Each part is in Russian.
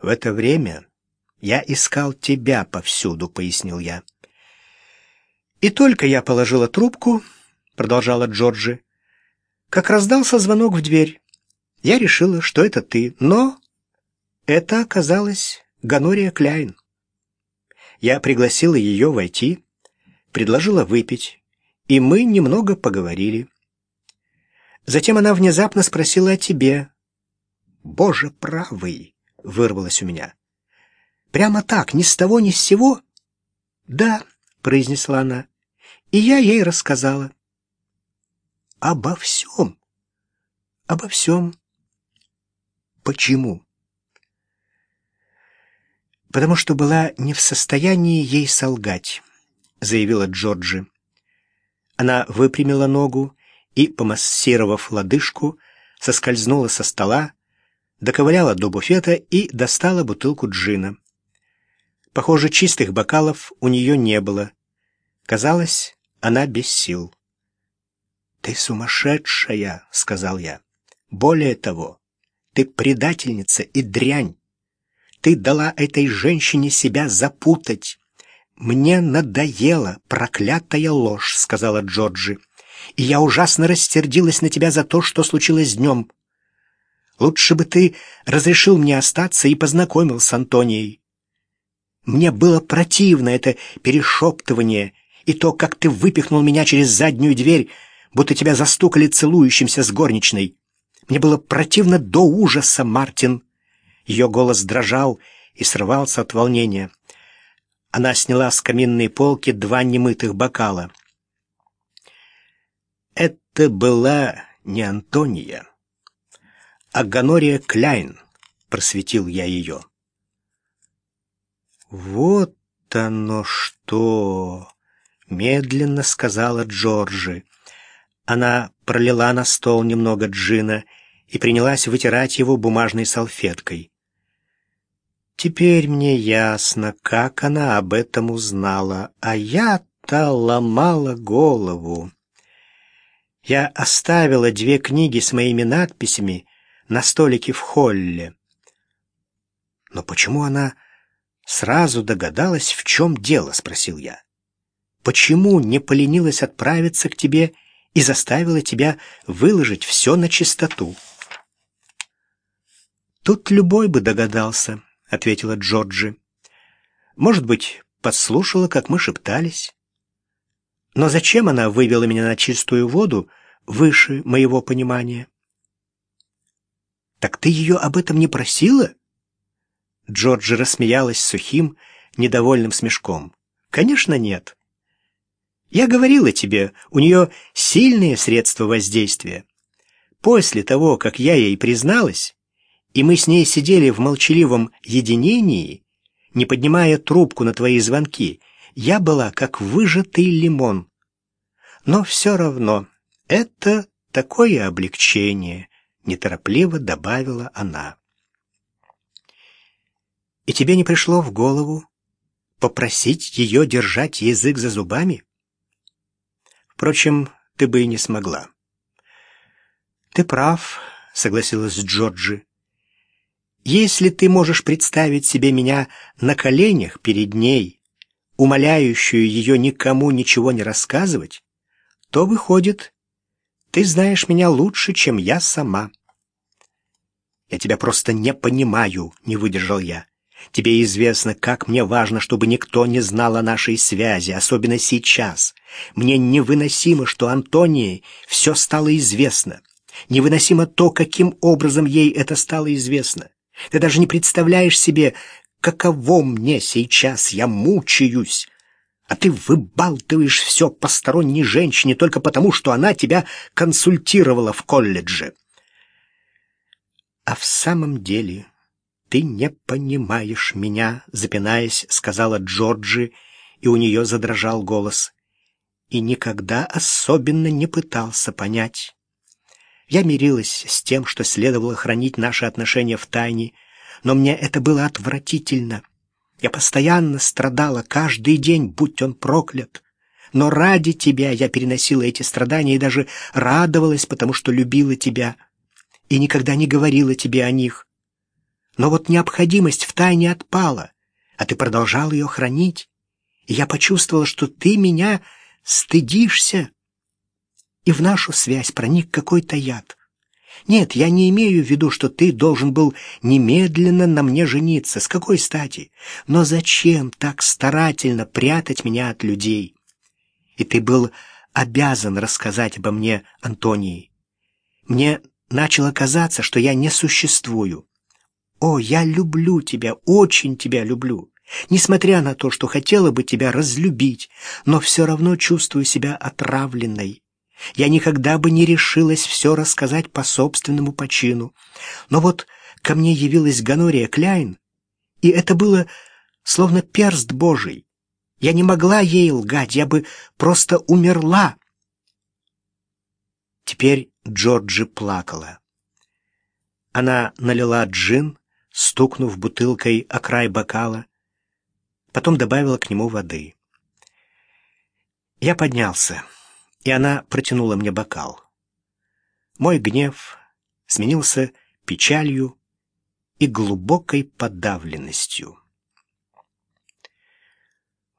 В это время я искал тебя повсюду, пояснил я. И только я положила трубку, продолжала Джорджи, как раздался звонок в дверь. Я решила, что это ты, но это оказалось Ганория Кляйн. Я пригласила ее войти, предложила выпить, и мы немного поговорили. Затем она внезапно спросила о тебе. «Боже правый!» — вырвалось у меня. «Прямо так, ни с того, ни с сего?» «Да», — произнесла она, — «и я ей рассказала». «Обо всем?» «Обо всем». «Почему?» «Потому что была не в состоянии ей солгать», — заявила Джорджи. Она выпрямила ногу и, помассировав лодыжку, соскользнула со стола, доковыляла до буфета и достала бутылку джина. Похоже, чистых бокалов у нее не было. Казалось, она без сил. «Ты сумасшедшая!» — сказал я. «Более того, ты предательница и дрянь. Ты дала этой женщине себя запутать. Мне надоела проклятая ложь», — сказала Джорджи. «И я ужасно растердилась на тебя за то, что случилось днем. Лучше бы ты разрешил мне остаться и познакомил с Антонией. Мне было противно это перешептывание и то, как ты выпихнул меня через заднюю дверь, будто тебя застукали целующимся с горничной. Мне было противно до ужаса, Мартин. Ее голос дрожал и срывался от волнения. Она сняла с каминной полки два немытых бокала. Это была не Антония, а Ганория Кляйн, просветил я ее. Вот оно что, медленно сказала Джорджи. Она пролила на стол немного джина и принялась вытирать его бумажной салфеткой. Теперь мне ясно, как она об этом узнала, а я-то ломала голову. Я оставила две книги с моими надписями на столике в холле. Но почему она сразу догадалась, в чем дело, спросил я. Почему не поленилась отправиться к тебе и заставила тебя выложить все на чистоту? Тут любой бы догадался, ответила Джорджи. Может быть, подслушала, как мы шептались. Но зачем она вывела меня на чистую воду выше моего понимания? Так ты ее об этом не просила? Джорджи рассмеялась сухим, недовольным смешком. «Конечно, нет. Я говорила тебе, у нее сильные средства воздействия. После того, как я ей призналась, и мы с ней сидели в молчаливом единении, не поднимая трубку на твои звонки, я была как выжатый лимон. Но все равно это такое облегчение, неторопливо добавила она. И тебе не пришло в голову попросить ее держать язык за зубами? Впрочем, ты бы и не смогла. Ты прав, согласилась Джорджи. Если ты можешь представить себе меня на коленях перед ней, умоляющую ее никому ничего не рассказывать, то выходит, ты знаешь меня лучше, чем я сама. Я тебя просто не понимаю, не выдержал я. Тебе известно, как мне важно, чтобы никто не знал о нашей связи, особенно сейчас. Мне невыносимо, что Антонии все стало известно. Невыносимо то, каким образом ей это стало известно. Ты даже не представляешь себе, каково мне сейчас, я мучаюсь. А ты выбалтываешь все посторонней женщине только потому, что она тебя консультировала в колледже. Самом деле «Ты не понимаешь меня», — запинаясь, сказала Джорджи, и у нее задрожал голос. И никогда особенно не пытался понять. Я мирилась с тем, что следовало хранить наши отношения в тайне, но мне это было отвратительно. Я постоянно страдала каждый день, будь он проклят. Но ради тебя я переносила эти страдания и даже радовалась, потому что любила тебя и никогда не говорила тебе о них. Но вот необходимость в тайне отпала, а ты продолжал ее хранить. И я почувствовала, что ты меня стыдишься. И в нашу связь проник какой-то яд. Нет, я не имею в виду, что ты должен был немедленно на мне жениться. С какой стати? Но зачем так старательно прятать меня от людей? И ты был обязан рассказать обо мне Антонии. Мне начало казаться, что я не существую. О, я люблю тебя, очень тебя люблю. Несмотря на то, что хотела бы тебя разлюбить, но все равно чувствую себя отравленной. Я никогда бы не решилась все рассказать по собственному почину. Но вот ко мне явилась Ганория Кляйн, и это было словно перст Божий. Я не могла ей лгать, я бы просто умерла. Теперь Джорджи плакала. Она налила джин, стукнув бутылкой о край бокала, потом добавила к нему воды. Я поднялся и она протянула мне бокал. Мой гнев сменился печалью и глубокой подавленностью.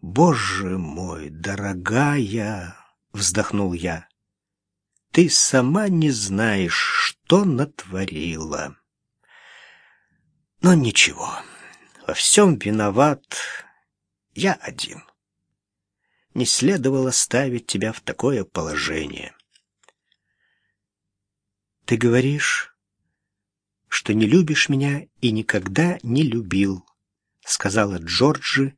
«Боже мой, дорогая!» — вздохнул я. «Ты сама не знаешь, что натворила». Но ничего, во всем виноват я один не следовало ставить тебя в такое положение. Ты говоришь, что не любишь меня и никогда не любил, сказала Джорджи,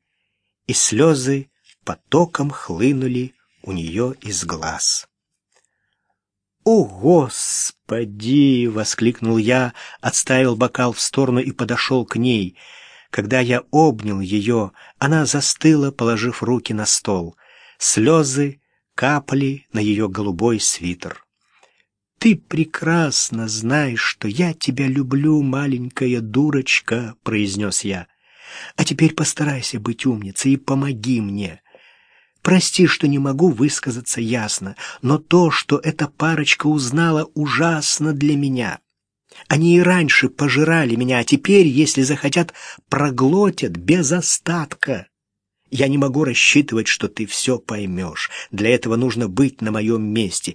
и слезы потоком хлынули у нее из глаз. «О, Господи!» — воскликнул я, отставил бокал в сторону и подошел к ней. Когда я обнял ее, она застыла, положив руки на стол. Слезы капали на ее голубой свитер. «Ты прекрасно знаешь, что я тебя люблю, маленькая дурочка», — произнес я. «А теперь постарайся быть умницей и помоги мне. Прости, что не могу высказаться ясно, но то, что эта парочка узнала, ужасно для меня. Они и раньше пожирали меня, а теперь, если захотят, проглотят без остатка». Я не могу рассчитывать, что ты все поймешь. Для этого нужно быть на моем месте.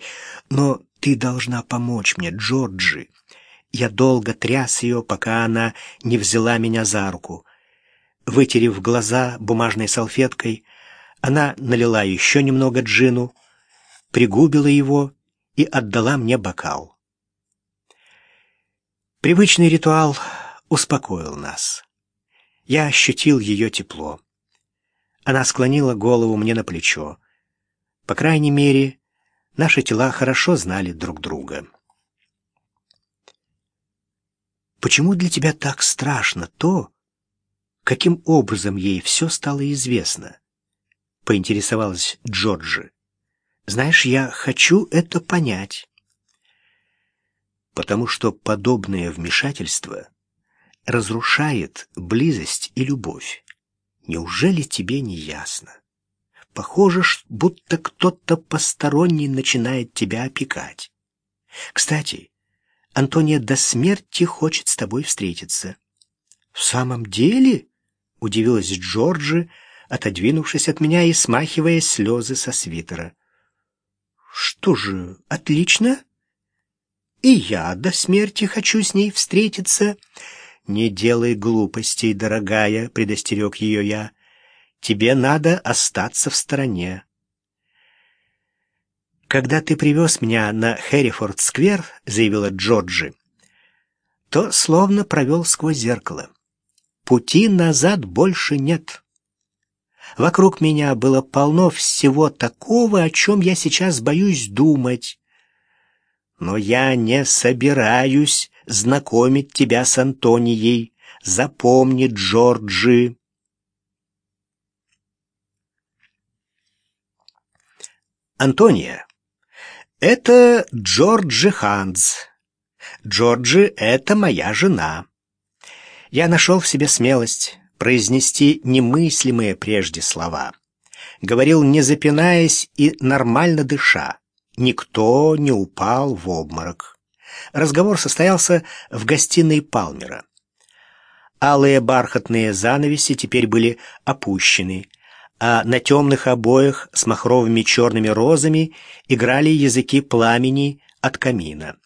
Но ты должна помочь мне, Джорджи. Я долго тряс ее, пока она не взяла меня за руку. Вытерев глаза бумажной салфеткой, она налила еще немного джину, пригубила его и отдала мне бокал. Привычный ритуал успокоил нас. Я ощутил ее тепло. Она склонила голову мне на плечо. По крайней мере, наши тела хорошо знали друг друга. «Почему для тебя так страшно то, каким образом ей все стало известно?» — поинтересовалась Джорджи. «Знаешь, я хочу это понять». «Потому что подобное вмешательство разрушает близость и любовь. Неужели тебе не ясно? Похоже, будто кто-то посторонний начинает тебя опекать. Кстати, Антония до смерти хочет с тобой встретиться. В самом деле? Удивилась Джорджи, отодвинувшись от меня и смахивая слезы со свитера. Что же, отлично. И я до смерти хочу с ней встретиться. «Не делай глупостей, дорогая», — предостерег ее я. «Тебе надо остаться в стороне». «Когда ты привез меня на Хэррифорд-сквер», — заявила Джорджи, — «то словно провел сквозь зеркало. Пути назад больше нет». Вокруг меня было полно всего такого, о чем я сейчас боюсь думать. Но я не собираюсь знакомить тебя с Антонией. Запомни, Джорджи. Антония. Это Джорджи Ханс. Джорджи — это моя жена. Я нашел в себе смелость произнести немыслимые прежде слова. Говорил, не запинаясь и нормально дыша. Никто не упал в обморок. Разговор состоялся в гостиной Палмера. Алые бархатные занавеси теперь были опущены, а на темных обоях с махровыми черными розами играли языки пламени от камина.